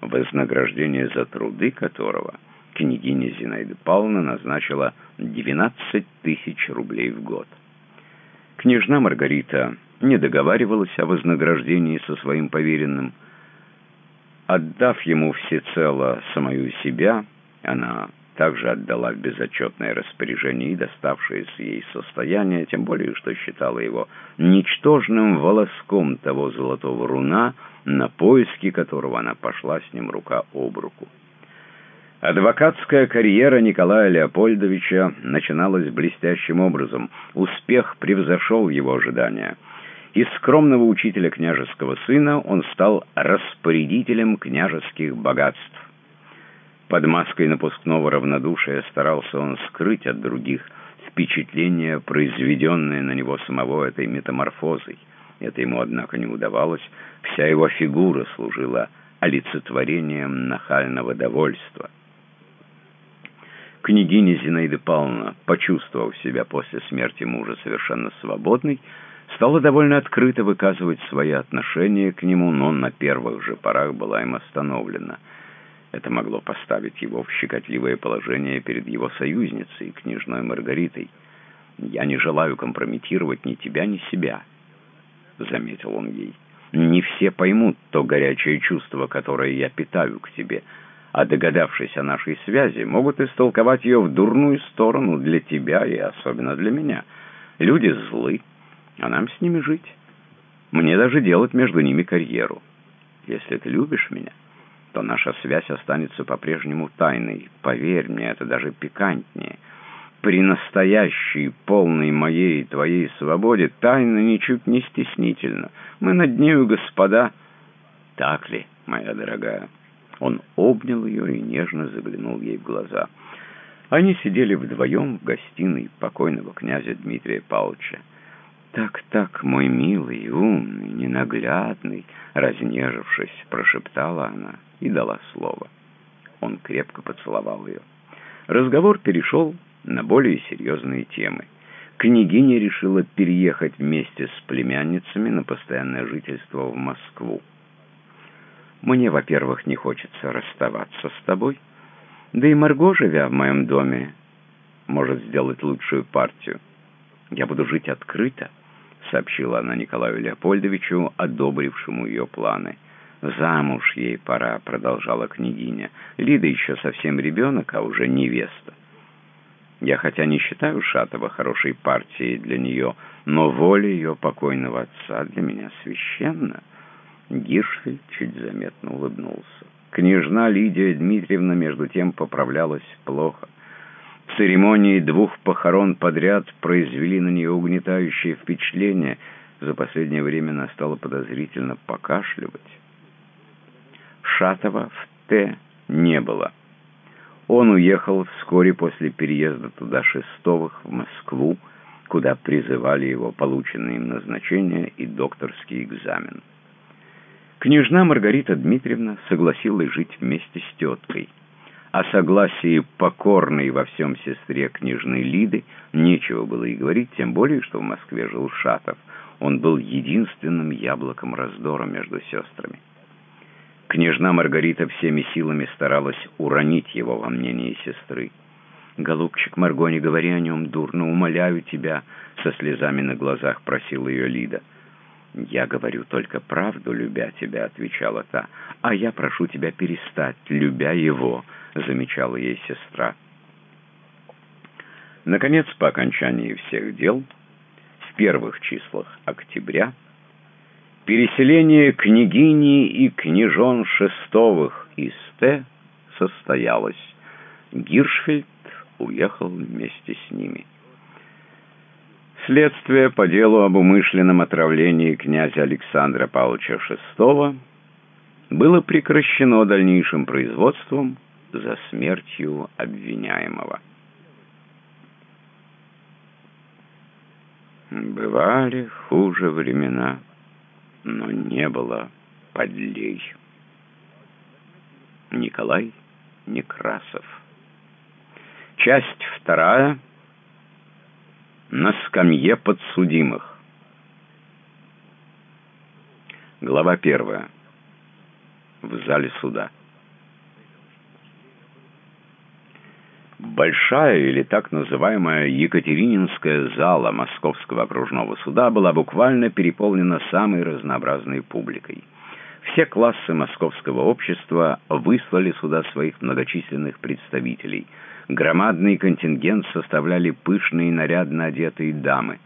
вознаграждение за труды которого княгиня Зинаида Павловна назначила 12 тысяч рублей в год. Княжна Маргарита не договаривалась о вознаграждении со своим поверенным. Отдав ему всецело самую себя, она также отдала в безотчетное распоряжение и доставшееся ей состояние, тем более, что считала его ничтожным волоском того золотого руна, на поиски которого она пошла с ним рука об руку. Адвокатская карьера Николая Леопольдовича начиналась блестящим образом. Успех превзошел его ожидания. Из скромного учителя княжеского сына он стал распорядителем княжеских богатств. Под маской напускного равнодушия старался он скрыть от других впечатление, произведенное на него самого этой метаморфозой. Это ему, однако, не удавалось. Вся его фигура служила олицетворением нахального довольства. Княгиня Зинаида Павловна, почувствовав себя после смерти мужа совершенно свободной, стала довольно открыто выказывать свои отношения к нему, но на первых же порах была им остановлена. Это могло поставить его в щекотливое положение перед его союзницей, княжной Маргаритой. «Я не желаю компрометировать ни тебя, ни себя», — заметил он ей. «Не все поймут то горячее чувство, которое я питаю к тебе» а догадавшись о нашей связи, могут истолковать ее в дурную сторону для тебя и особенно для меня. Люди злы, а нам с ними жить. Мне даже делать между ними карьеру. Если ты любишь меня, то наша связь останется по-прежнему тайной. Поверь мне, это даже пикантнее. При настоящей, полной моей и твоей свободе тайна ничуть не стеснительна. Мы над нею, господа. Так ли, моя дорогая?» Он обнял ее и нежно заглянул ей в глаза. Они сидели вдвоем в гостиной покойного князя Дмитрия Павловича. «Так, так, мой милый, умный, ненаглядный», — разнежившись, прошептала она и дала слово. Он крепко поцеловал ее. Разговор перешел на более серьезные темы. Княгиня решила переехать вместе с племянницами на постоянное жительство в Москву. Мне, во-первых, не хочется расставаться с тобой. Да и Марго, живя в моем доме, может сделать лучшую партию. Я буду жить открыто, сообщила она Николаю Леопольдовичу, одобрившему ее планы. «Замуж ей пора», — продолжала княгиня. «Лида еще совсем ребенок, а уже невеста. Я хотя не считаю Шатова хорошей партией для нее, но воля ее покойного отца для меня священна». Гиршфельд чуть заметно улыбнулся. Княжна Лидия Дмитриевна, между тем, поправлялась плохо. Церемонии двух похорон подряд произвели на нее угнетающее впечатление. За последнее время она стала подозрительно покашливать. Шатова в Т не было. Он уехал вскоре после переезда туда Шестовых в Москву, куда призывали его полученные им назначения и докторский экзамен. Княжна Маргарита Дмитриевна согласилась жить вместе с теткой. О согласии покорной во всем сестре княжны Лиды нечего было и говорить, тем более, что в Москве жил Шатов. Он был единственным яблоком раздора между сестрами. Княжна Маргарита всеми силами старалась уронить его во мнении сестры. «Голубчик Марго, не говори о нем дурно, умоляю тебя», — со слезами на глазах просила ее Лида. «Я говорю только правду, любя тебя», — отвечала та. «А я прошу тебя перестать, любя его», — замечала ей сестра. Наконец, по окончании всех дел, в первых числах октября, Переселение княгини и княжон Шестовых из Т состоялось. Гиршфельд уехал вместе с ними. Следствие по делу об умышленном отравлении князя Александра Павловича VI было прекращено дальнейшим производством за смертью обвиняемого. Бывали хуже времена но не было подлей. Николай Некрасов. Часть вторая. На скамье подсудимых. Глава первая. В зале суда. Большая или так называемая Екатерининская зала Московского окружного суда была буквально переполнена самой разнообразной публикой. Все классы московского общества выслали сюда своих многочисленных представителей. Громадный контингент составляли пышные нарядно одетые дамы.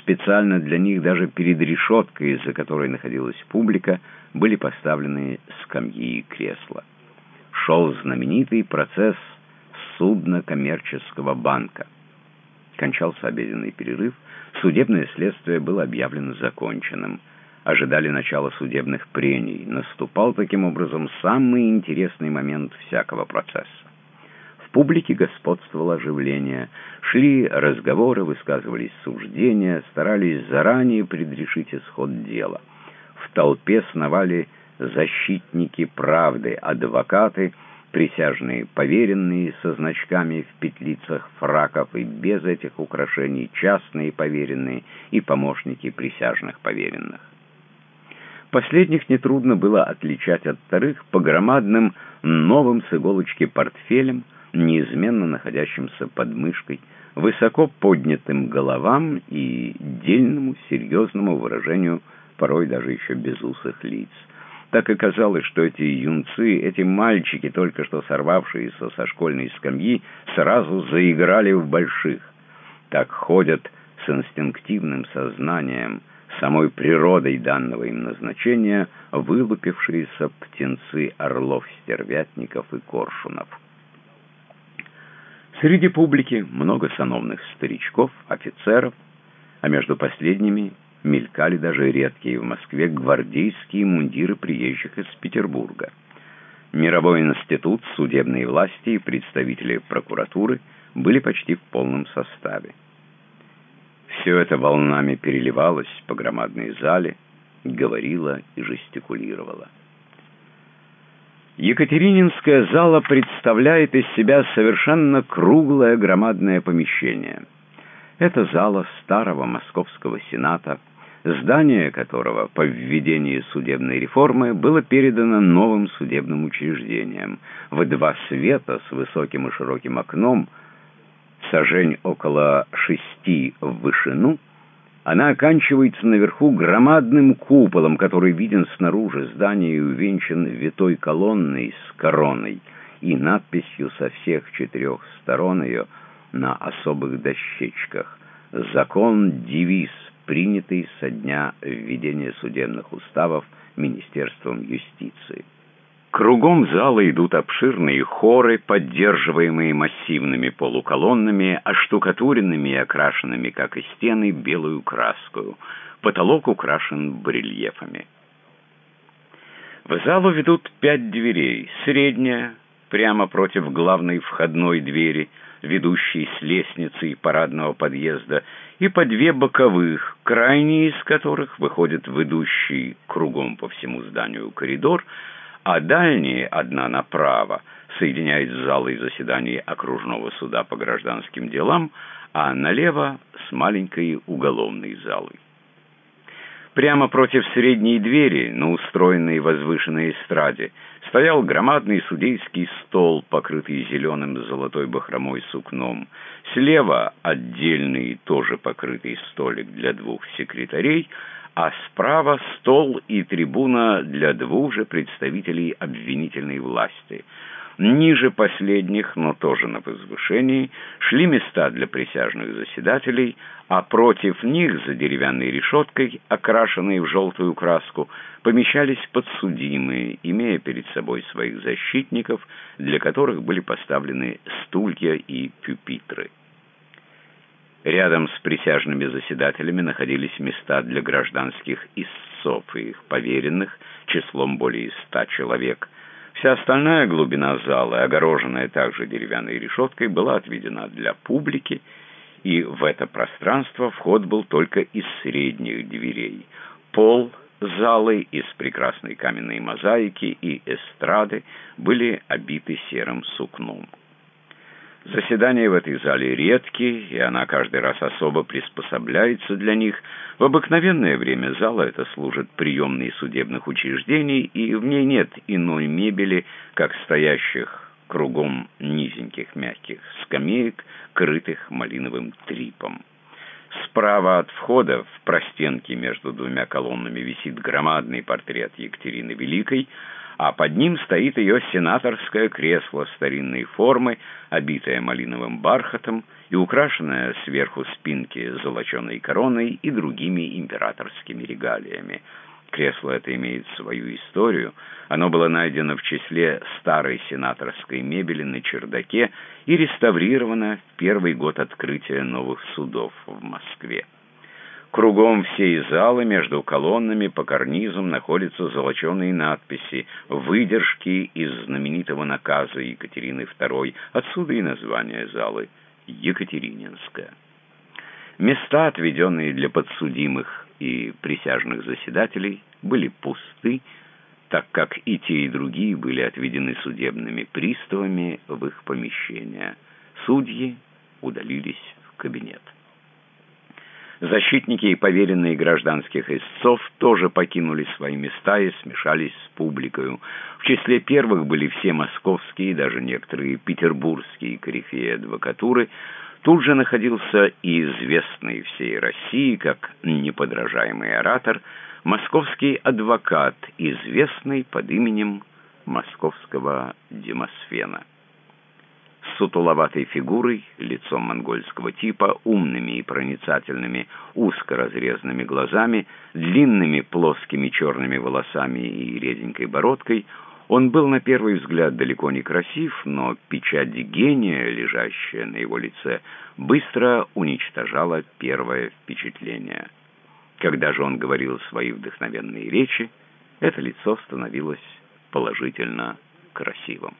Специально для них даже перед решеткой, за которой находилась публика, были поставлены скамьи и кресла. Шел знаменитый процесс судна коммерческого банка. Кончался обеденный перерыв, судебное следствие было объявлено законченным. Ожидали начала судебных прений. Наступал таким образом самый интересный момент всякого процесса. В публике господствовало оживление. Шли разговоры, высказывались суждения, старались заранее предрешить исход дела. В толпе сновали защитники правды, адвокаты — присяжные поверенные со значками в петлицах фраков и без этих украшений, частные поверенные и помощники присяжных поверенных. Последних нетрудно было отличать от вторых по громадным новым с иголочки портфелям, неизменно находящимся под мышкой, высоко поднятым головам и дельному серьезному выражению порой даже еще безусых лиц. Так и казалось, что эти юнцы, эти мальчики, только что сорвавшиеся со школьной скамьи, сразу заиграли в больших. Так ходят с инстинктивным сознанием, самой природой данного им назначения, вылупившиеся птенцы орлов, стервятников и коршунов. Среди публики много сановных старичков, офицеров, а между последними мелькали даже редкие в Москве гвардейские мундиры приезжих из Петербурга. Мировой институт, судебные власти и представители прокуратуры были почти в полном составе. Все это волнами переливалось по громадной зале, говорило и жестикулировало. Екатерининская зала представляет из себя совершенно круглое громадное помещение. Это зала старого московского сената, здание которого по введении судебной реформы было передано новым судебным учреждениям. В два света с высоким и широким окном, сажень около шести в вышину, она оканчивается наверху громадным куполом, который виден снаружи. Здания и увенчан витой колонной с короной и надписью со всех четырех сторон ее на особых дощечках. «Закон-девиз» принятый со дня введения судебных уставов Министерством юстиции. Кругом зала идут обширные хоры, поддерживаемые массивными полуколоннами, оштукатуренными и окрашенными, как и стены, белую краску. Потолок украшен барельефами. В залу ведут пять дверей. Средняя, прямо против главной входной двери, ведущей с лестницы и парадного подъезда, и по две боковых, крайние из которых выходят в идущий кругом по всему зданию коридор, а дальние, одна направо, соединяет с залой заседаний окружного суда по гражданским делам, а налево с маленькой уголовной залой. Прямо против средней двери, на устроенной возвышенной эстраде, стоял громадный судейский стол, покрытый зеленым с золотой бахромой сукном. Слева отдельный, тоже покрытый столик для двух секретарей, а справа стол и трибуна для двух же представителей обвинительной власти — Ниже последних, но тоже на возвышении, шли места для присяжных заседателей, а против них, за деревянной решеткой, окрашенной в желтую краску, помещались подсудимые, имея перед собой своих защитников, для которых были поставлены стулья и пюпитры. Рядом с присяжными заседателями находились места для гражданских истцов и их поверенных, числом более ста человек – Вся остальная глубина зала, огороженная также деревянной решеткой, была отведена для публики, и в это пространство вход был только из средних дверей. Пол залы из прекрасной каменной мозаики и эстрады были обиты серым сукном. Заседания в этой зале редкие, и она каждый раз особо приспособляется для них. В обыкновенное время зала это служит приемной судебных учреждений, и в ней нет иной мебели, как стоящих кругом низеньких мягких скамеек, крытых малиновым трипом. Справа от входа в простенке между двумя колоннами висит громадный портрет Екатерины Великой, а под ним стоит ее сенаторское кресло старинной формы, обитое малиновым бархатом и украшенное сверху спинки золоченой короной и другими императорскими регалиями. Кресло это имеет свою историю. Оно было найдено в числе старой сенаторской мебели на чердаке и реставрировано в первый год открытия новых судов в Москве. Кругом всей залы между колоннами по карнизам находятся золоченые надписи, выдержки из знаменитого наказа Екатерины II, отсюда и название залы Екатерининская. Места, отведенные для подсудимых и присяжных заседателей, были пусты, так как и те, и другие были отведены судебными приставами в их помещения. Судьи удалились в кабинет. Защитники и поверенные гражданских истцов тоже покинули свои места и смешались с публикой. В числе первых были все московские, даже некоторые петербургские корифеи адвокатуры. Тут же находился и известный всей России, как неподражаемый оратор, московский адвокат, известный под именем московского Демосфена сутуловатой фигурой, лицом монгольского типа, умными и проницательными, узко разрезанными глазами, длинными плоскими черными волосами и реденькой бородкой, он был на первый взгляд далеко не красив, но печать гения, лежащая на его лице, быстро уничтожала первое впечатление. Когда же он говорил свои вдохновенные речи, это лицо становилось положительно красивым.